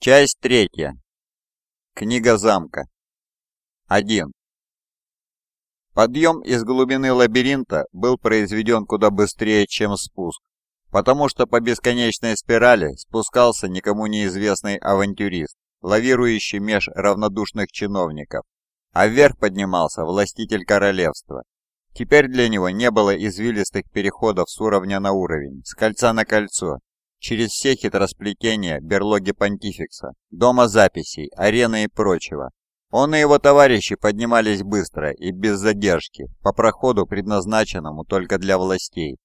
Часть третья. Книга замка. 1. Подъем из глубины лабиринта был произведен куда быстрее, чем спуск, потому что по бесконечной спирали спускался никому неизвестный авантюрист, лавирующий меж равнодушных чиновников, а вверх поднимался властитель королевства. Теперь для него не было извилистых переходов с уровня на уровень, с кольца на кольцо, через все хитросплетения берлоги понтификса, дома записей, арены и прочего. Он и его товарищи поднимались быстро и без задержки, по проходу, предназначенному только для властей.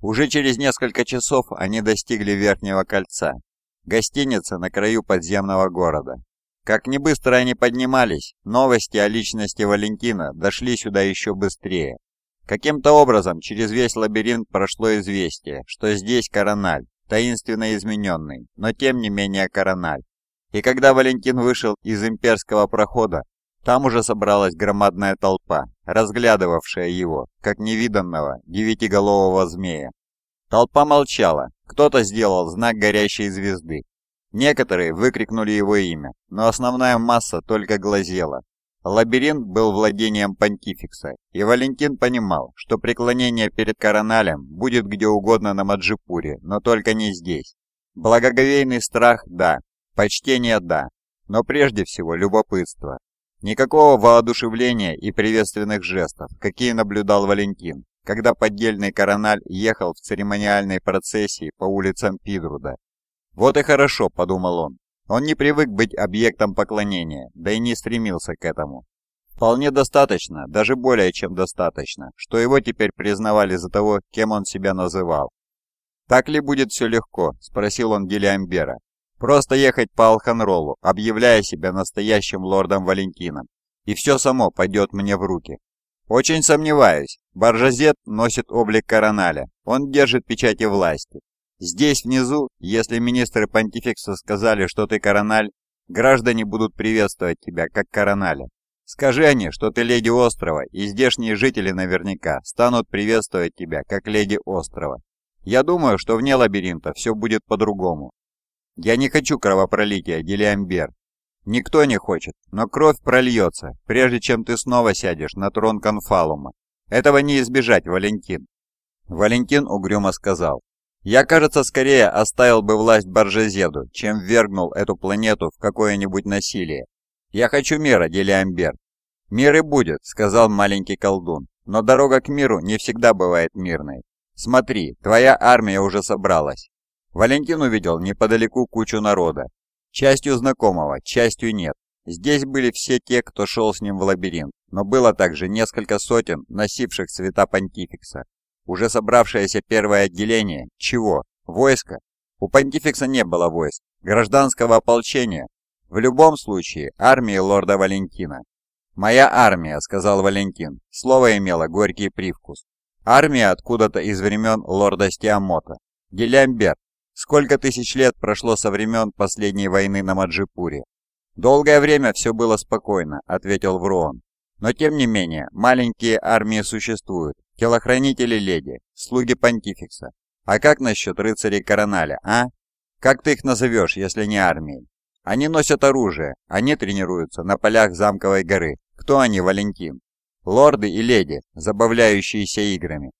Уже через несколько часов они достигли Верхнего кольца, гостиницы на краю подземного города. Как не быстро они поднимались, новости о личности Валентина дошли сюда еще быстрее. Каким-то образом через весь лабиринт прошло известие, что здесь Корональ, таинственно измененный, но тем не менее Корональ. И когда Валентин вышел из имперского прохода, там уже собралась громадная толпа, разглядывавшая его, как невиданного девятиголового змея. Толпа молчала, кто-то сделал знак горящей звезды. Некоторые выкрикнули его имя, но основная масса только глазела, Лабиринт был владением понтификса, и Валентин понимал, что преклонение перед короналем будет где угодно на Маджипуре, но только не здесь. Благоговейный страх – да, почтение – да, но прежде всего любопытство. Никакого воодушевления и приветственных жестов, какие наблюдал Валентин, когда поддельный корональ ехал в церемониальной процессии по улицам Пидруда. «Вот и хорошо», – подумал он, он не привык быть объектом поклонения, да и не стремился к этому. Вполне достаточно, даже более чем достаточно, что его теперь признавали за того, кем он себя называл. «Так ли будет все легко?» – спросил он Гелиамбера. «Просто ехать по Алханролу, объявляя себя настоящим лордом Валентином, и все само пойдет мне в руки». «Очень сомневаюсь. Баржазет носит облик короналя, он держит печати власти, Здесь внизу, если министры понтификса сказали, что ты корональ, граждане будут приветствовать тебя как короналя. Скажи они, что ты леди острова, и здешние жители наверняка станут приветствовать тебя как леди острова. Я думаю, что вне лабиринта все будет по-другому. Я не хочу кровопролития, Гелиамбер. Никто не хочет, но кровь прольется, прежде чем ты снова сядешь на трон Конфалума. Этого не избежать, Валентин. Валентин угрюмо сказал. Я, кажется, скорее оставил бы власть Баржезеду, чем ввергнул эту планету в какое-нибудь насилие. Я хочу мира, Делиамбер. Мир и будет, сказал маленький колдун, но дорога к миру не всегда бывает мирной. Смотри, твоя армия уже собралась. Валентин увидел неподалеку кучу народа. Частью знакомого, частью нет. Здесь были все те, кто шел с ним в лабиринт, но было также несколько сотен носивших цвета понтификса. Уже собравшееся первое отделение, чего? Войска? У понтификса не было войск, гражданского ополчения. В любом случае, армии лорда Валентина. «Моя армия», — сказал Валентин. Слово имело горький привкус. Армия откуда-то из времен лорда Стиамота. Гелямбер. Сколько тысяч лет прошло со времен последней войны на Маджипуре? «Долгое время все было спокойно», — ответил Вруон. «Но тем не менее, маленькие армии существуют, Телохранители леди, слуги понтификса. А как насчет рыцарей короналя, а? Как ты их назовешь, если не армией? Они носят оружие, они тренируются на полях замковой горы. Кто они, Валентин? Лорды и леди, забавляющиеся играми.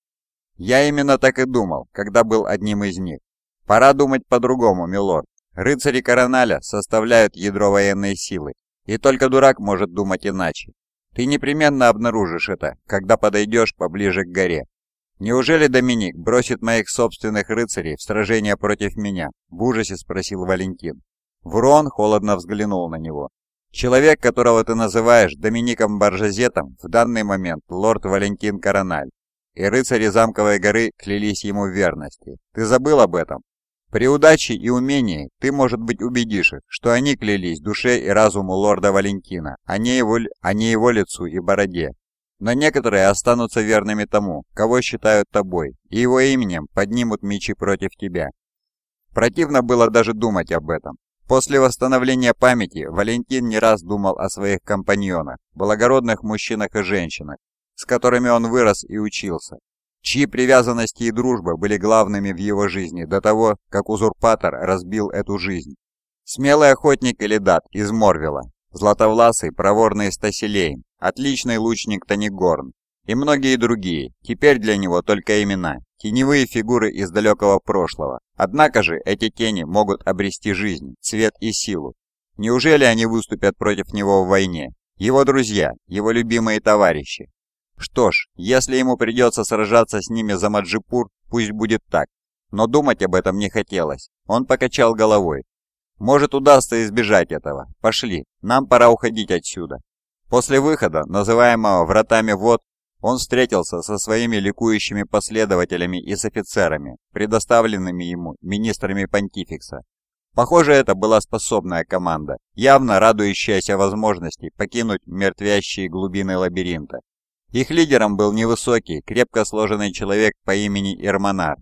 Я именно так и думал, когда был одним из них. Пора думать по-другому, милорд. Рыцари Короналя составляют ядро военной силы, и только дурак может думать иначе. Ты непременно обнаружишь это, когда подойдешь поближе к горе. Неужели Доминик бросит моих собственных рыцарей в сражение против меня? В ужасе спросил Валентин. Врон холодно взглянул на него. Человек, которого ты называешь Домиником Баржазетом, в данный момент лорд Валентин Корональ. И рыцари замковой горы клялись ему в верности. Ты забыл об этом? При удаче и умении ты, может быть, убедишь их, что они клялись душе и разуму лорда Валентина, а не его, а не его лицу и бороде. Но некоторые останутся верными тому, кого считают тобой, и его именем поднимут мечи против тебя. Противно было даже думать об этом. После восстановления памяти Валентин не раз думал о своих компаньонах, благородных мужчинах и женщинах, с которыми он вырос и учился, чьи привязанности и дружба были главными в его жизни до того, как узурпатор разбил эту жизнь. Смелый охотник Элидат из Морвела, златовласый проворный Стасилейн, отличный лучник Танигорн и многие другие, теперь для него только имена, теневые фигуры из далекого прошлого. Однако же эти тени могут обрести жизнь, цвет и силу. Неужели они выступят против него в войне? Его друзья, его любимые товарищи. Что ж, если ему придется сражаться с ними за Маджипур, пусть будет так. Но думать об этом не хотелось. Он покачал головой. Может удастся избежать этого. Пошли, нам пора уходить отсюда. После выхода, называемого «вратами вод», он встретился со своими ликующими последователями и с офицерами, предоставленными ему министрами понтификса. Похоже, это была способная команда, явно радующаяся возможности покинуть мертвящие глубины лабиринта. Их лидером был невысокий, крепко сложенный человек по имени Ирманар,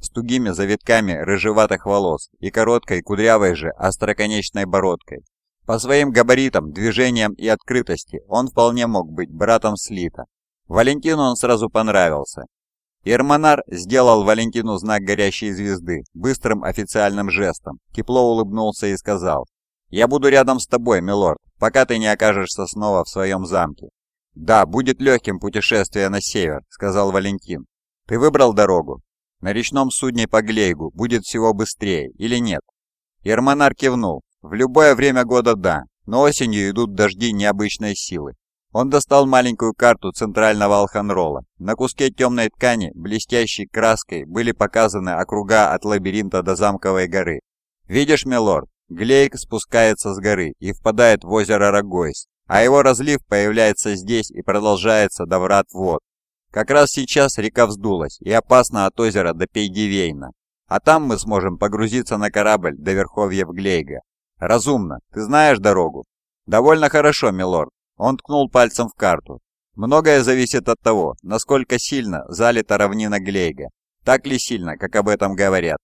с тугими завитками рыжеватых волос и короткой кудрявой же остроконечной бородкой. По своим габаритам, движениям и открытости он вполне мог быть братом Слита. Валентину он сразу понравился. Ирманар сделал Валентину знак горящей звезды быстрым официальным жестом, тепло улыбнулся и сказал, «Я буду рядом с тобой, милорд, пока ты не окажешься снова в своем замке». «Да, будет легким путешествие на север», — сказал Валентин. «Ты выбрал дорогу?» На речном судне по Глейгу будет всего быстрее, или нет? Ермонар кивнул. В любое время года да, но осенью идут дожди необычной силы. Он достал маленькую карту центрального Алханрола. На куске темной ткани, блестящей краской, были показаны округа от лабиринта до замковой горы. «Видишь, милорд, Глейк спускается с горы и впадает в озеро Рогойс, а его разлив появляется здесь и продолжается до врат вод. Как раз сейчас река вздулась и опасна от озера до Пейгивейна. А там мы сможем погрузиться на корабль до Верховья в Глейга. Разумно. Ты знаешь дорогу? Довольно хорошо, милорд. Он ткнул пальцем в карту. Многое зависит от того, насколько сильно залита равнина Глейга. Так ли сильно, как об этом говорят?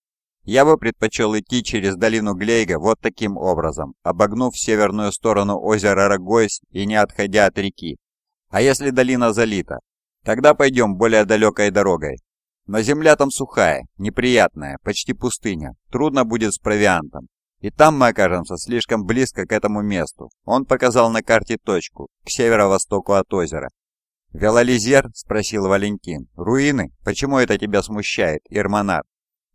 Я бы предпочел идти через долину Глейга вот таким образом, обогнув северную сторону озера Рогойс и не отходя от реки. А если долина залита, Тогда пойдем более далекой дорогой. Но земля там сухая, неприятная, почти пустыня. Трудно будет с провиантом. И там мы окажемся слишком близко к этому месту. Он показал на карте точку, к северо-востоку от озера. «Велолизер?» – спросил Валентин. «Руины? Почему это тебя смущает, Ирмонар?»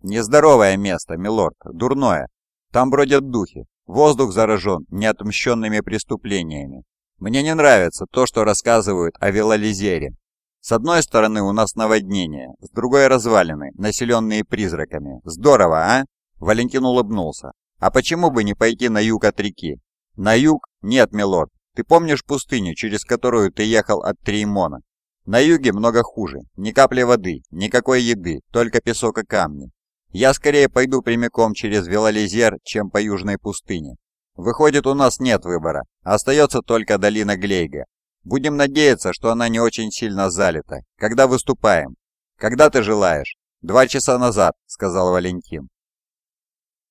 «Нездоровое место, милорд, дурное. Там бродят духи. Воздух заражен неотмщенными преступлениями. Мне не нравится то, что рассказывают о Велолизере. С одной стороны у нас наводнение, с другой развалины, населенные призраками. Здорово, а? Валентин улыбнулся. А почему бы не пойти на юг от реки? На юг? Нет, милорд. Ты помнишь пустыню, через которую ты ехал от Триимона? На юге много хуже. Ни капли воды, никакой еды, только песок и камни. Я скорее пойду прямиком через Велолизер, чем по южной пустыне. Выходит, у нас нет выбора. Остается только долина Глейга, Будем надеяться, что она не очень сильно залита. Когда выступаем? Когда ты желаешь? Два часа назад, сказал Валентин.